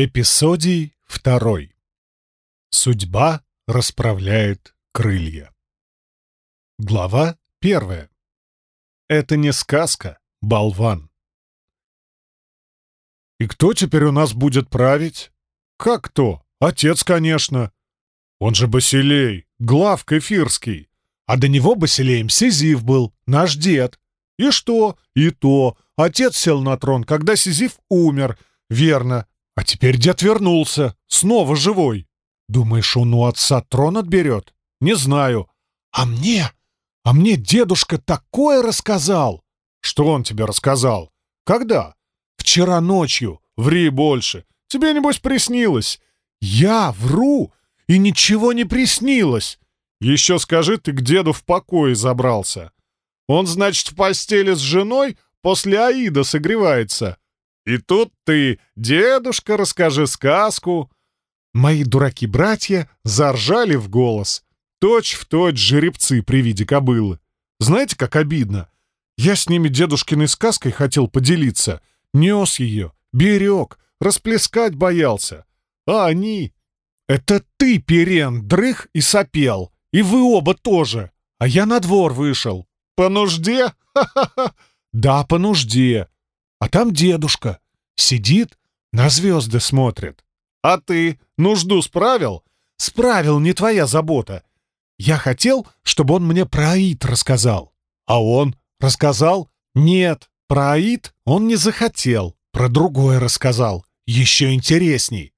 Эпизодий второй. Судьба расправляет крылья. Глава первая. Это не сказка, болван. И кто теперь у нас будет править? Как кто? Отец, конечно. Он же Басилей, глав Кефирский. А до него Басилеем Сизиф был, наш дед. И что? И то. Отец сел на трон, когда Сизиф умер. Верно, а теперь дед вернулся, снова живой. Думаешь, он у отца трон отберет? Не знаю. А мне? А мне дедушка такое рассказал. Что он тебе рассказал? Когда? Вчера ночью. Ври больше. Тебе, небось, приснилось. Я вру, и ничего не приснилось. Еще скажи, ты к деду в покое забрался. Он, значит, в постели с женой после Аида согревается. И тут ты, дедушка, расскажи сказку. Мои дураки-братья заржали в голос. Точь в точь жеребцы при виде кобылы. Знаете, как обидно? Я с ними дедушкиной сказкой хотел поделиться. Нес ее, берег, расплескать боялся. А они... Это ты, Перен, дрых и сопел. И вы оба тоже. А я на двор вышел. По нужде? Ха-ха-ха. Да, по нужде. А там дедушка. Сидит, на звезды смотрит. А ты нужду справил? Справил, не твоя забота. Я хотел, чтобы он мне про Аид рассказал. А он рассказал? Нет, про Аид он не захотел. Про другое рассказал. Еще интересней.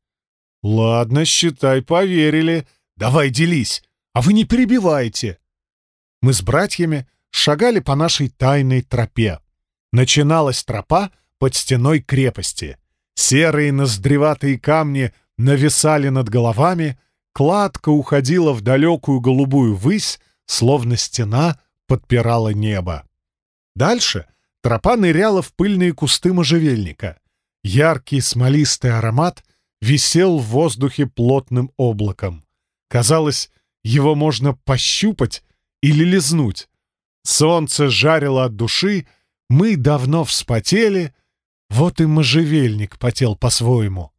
Ладно, считай, поверили. Давай делись. А вы не перебивайте. Мы с братьями шагали по нашей тайной тропе. Начиналась тропа под стеной крепости. Серые ноздреватые камни нависали над головами, кладка уходила в далекую голубую высь, словно стена подпирала небо. Дальше тропа ныряла в пыльные кусты можжевельника. Яркий смолистый аромат висел в воздухе плотным облаком. Казалось, его можно пощупать или лизнуть. Солнце жарило от души, мы давно вспотели, вот и можжевельник потел по-своему.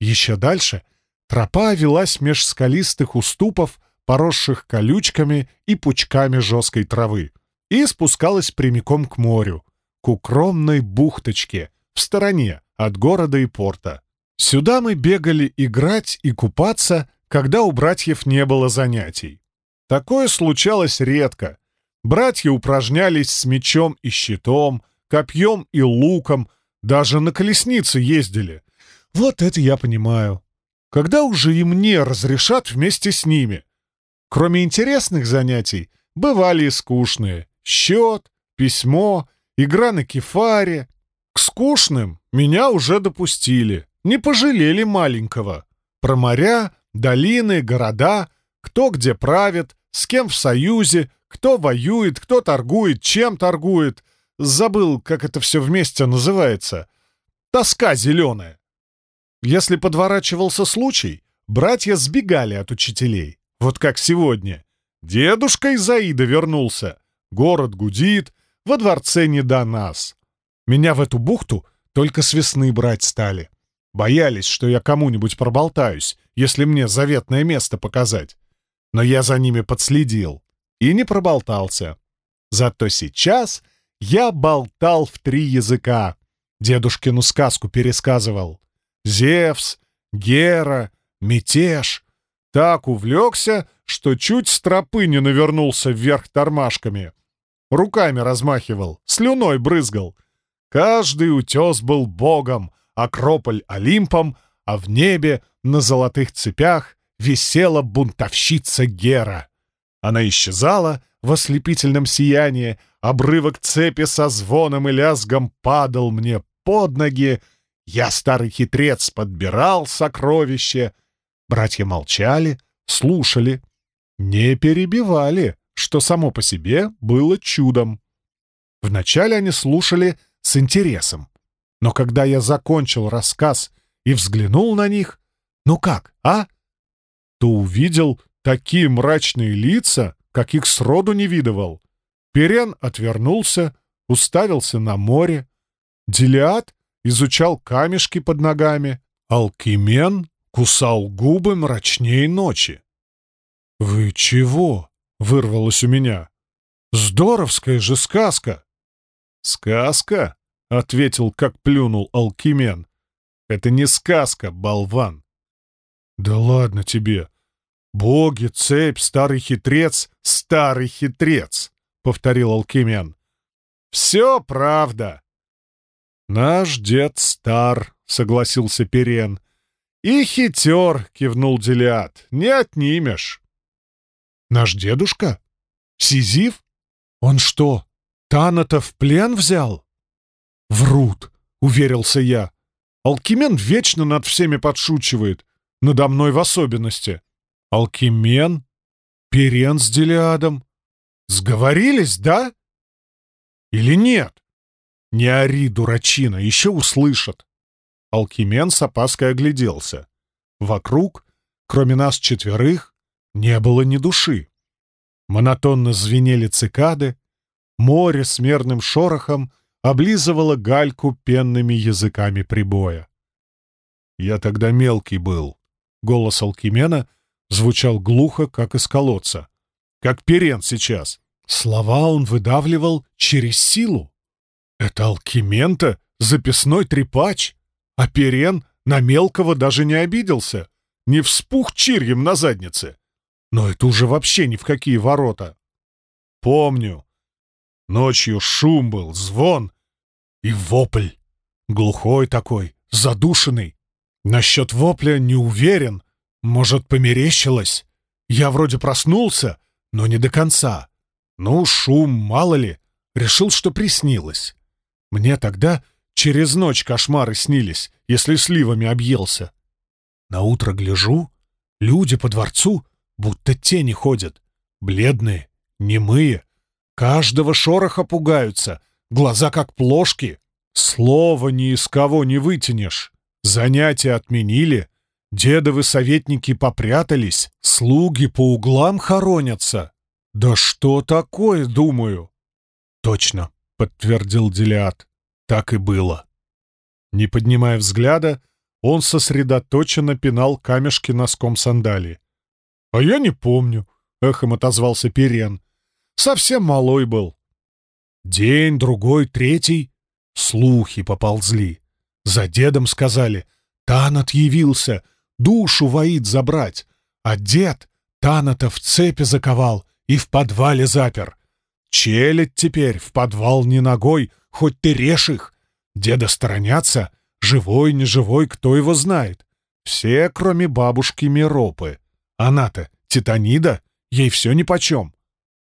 Еще дальше тропа велась меж скалистых уступов, поросших колючками и пучками жесткой травы, и спускалась прямиком к морю, к укромной бухточке, в стороне от города и порта. Сюда мы бегали играть и купаться, когда у братьев не было занятий. Такое случалось редко, Братья упражнялись с мечом и щитом, копьем и луком, даже на колеснице ездили. Вот это я понимаю. Когда уже и мне разрешат вместе с ними? Кроме интересных занятий, бывали и скучные. Счет, письмо, игра на кефаре. К скучным меня уже допустили. Не пожалели маленького. Про моря, долины, города, кто где правит, с кем в союзе, кто воюет, кто торгует, чем торгует. Забыл, как это все вместе называется. Тоска зеленая. Если подворачивался случай, братья сбегали от учителей. Вот как сегодня. Дедушка из Аида вернулся. Город гудит, во дворце не до нас. Меня в эту бухту только с весны брать стали. Боялись, что я кому-нибудь проболтаюсь, если мне заветное место показать. Но я за ними подследил и не проболтался. Зато сейчас я болтал в три языка. Дедушкину сказку пересказывал. Зевс, Гера, мятеж. Так увлекся, что чуть с тропы не навернулся вверх тормашками. Руками размахивал, слюной брызгал. Каждый утес был богом, Акрополь — Олимпом, а в небе на золотых цепях висела бунтовщица Гера. Она исчезала в ослепительном сиянии, обрывок цепи со звоном и лязгом падал мне под ноги. Я, старый хитрец, подбирал сокровище. Братья молчали, слушали, не перебивали, что само по себе было чудом. Вначале они слушали с интересом, но когда я закончил рассказ и взглянул на них, ну как, а? То увидел Такие мрачные лица, каких сроду не видывал. Перен отвернулся, уставился на море. Делиад изучал камешки под ногами. Алкимен кусал губы мрачней ночи. «Вы чего?» — вырвалось у меня. «Здоровская же сказка!» «Сказка?» — ответил, как плюнул Алкимен. «Это не сказка, болван!» «Да ладно тебе! Боги, цепь, старый хитрец, старый хитрец!» — повторил Алкимен. «Все правда!» «Наш дед стар», — согласился Перен. «И хитер», — кивнул Делиад, — «не отнимешь». «Наш дедушка? Сизиф? Он что, Таната в плен взял?» «Врут», — уверился я. «Алкимен вечно над всеми подшучивает, надо мной в особенности». «Алкимен? Перен с Делиадом? Сговорились, да? Или нет?» «Не ори, дурачина, еще услышат!» Алкимен с опаской огляделся. Вокруг, кроме нас четверых, не было ни души. Монотонно звенели цикады, море с мерным шорохом облизывало гальку пенными языками прибоя. «Я тогда мелкий был», — голос Алкимена звучал глухо, как из колодца. «Как перен сейчас». Слова он выдавливал через силу. Это Алкимента? Записной трепач? А Перен на мелкого даже не обиделся. Не вспух чирьем на заднице. Но это уже вообще ни в какие ворота. Помню. Ночью шум был, звон и вопль. Глухой такой, задушенный. Насчет вопля не уверен. Может, померещилось. Я вроде проснулся, но не до конца. Ну, шум, мало ли. Решил, что приснилось. Мне тогда через ночь кошмары снились, если сливами объелся. На утро гляжу, люди по дворцу будто тени ходят, бледные, немые, каждого шороха пугаются, глаза как плошки, слова ни из кого не вытянешь. Занятия отменили, дедовы советники попрятались, слуги по углам хоронятся. Да что такое, думаю? Точно, — подтвердил Делиат. «Так и было». Не поднимая взгляда, он сосредоточенно пинал камешки носком сандалии. «А я не помню», — эхом отозвался Перен. «Совсем малой был». День, другой, третий. Слухи поползли. За дедом сказали, Танат явился, душу воит забрать. А дед Таната в цепи заковал и в подвале запер. Челядь теперь в подвал не ногой, хоть ты режь их. Деда сторонятся, живой, не живой, кто его знает. Все, кроме бабушки Миропы. Она-то титанида, ей все нипочем.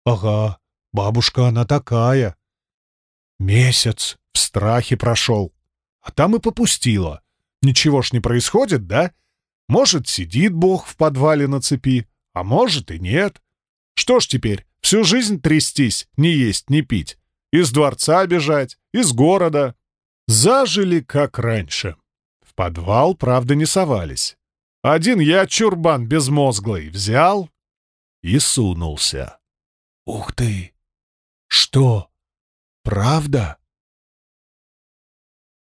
Ага, бабушка она такая. Месяц в страхе прошел, а там и попустила. Ничего ж не происходит, да? Может, сидит Бог в подвале на цепи, а может и нет. Что ж теперь, Всю жизнь трястись, не есть, не пить. Из дворца бежать, из города. Зажили, как раньше. В подвал, правда, не совались. Один я чурбан безмозглый взял и сунулся. «Ух ты! Что? Правда?»